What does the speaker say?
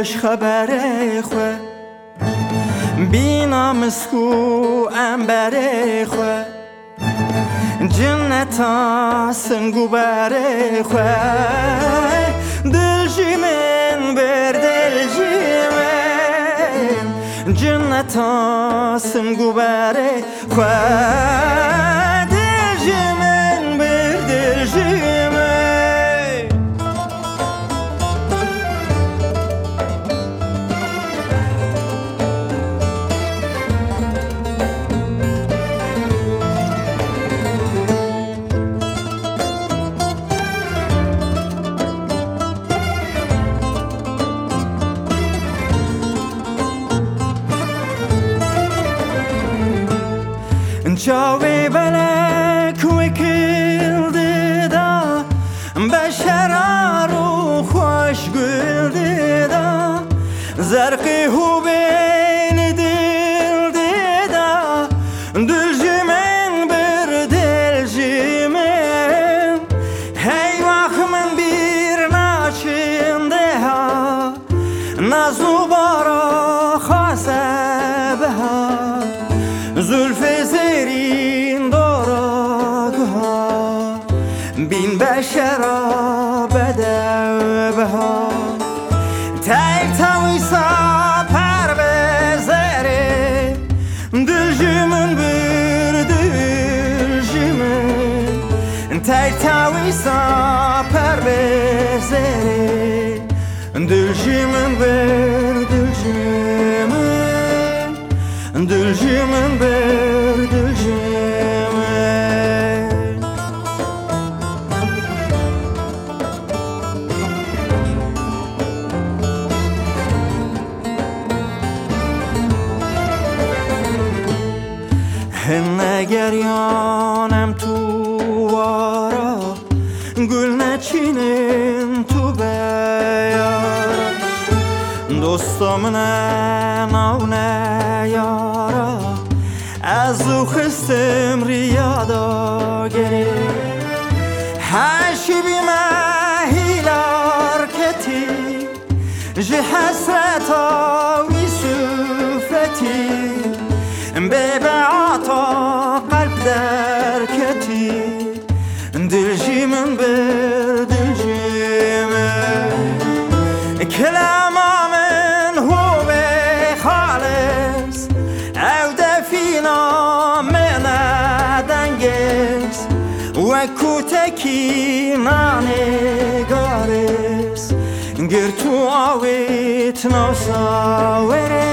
خوش خبر خو. بینا مسکو انبر خو. جنتا سنگو بر خو. دل جیمن بر دل جیمن. جنتا سنگو بر خو. Çare belek vekildi da Beşera ruh hoş güldü da Zerki hu beni dildi da Dilcimin bir dilcimin Hey vahmin bir naçinde ha Nazubara hasebe ha Zülfü بین بشرا بدوه ها تک تاویسا پر بزره. دل جمن بر دل جمن. تک تاویسا پر بزره. گریانم تو وارا گل نچینن تو بیارا دوستم نه نو نه یارا از او خستم ریادا گری. هشی بی مهیلار کتی جه حسرتا وی سفرتی عطا دل جیمن بر دل جیمن کلام من هو به خالص او دفینا من دنگس و کوتکی نانگارس گر تو آویت ناساوره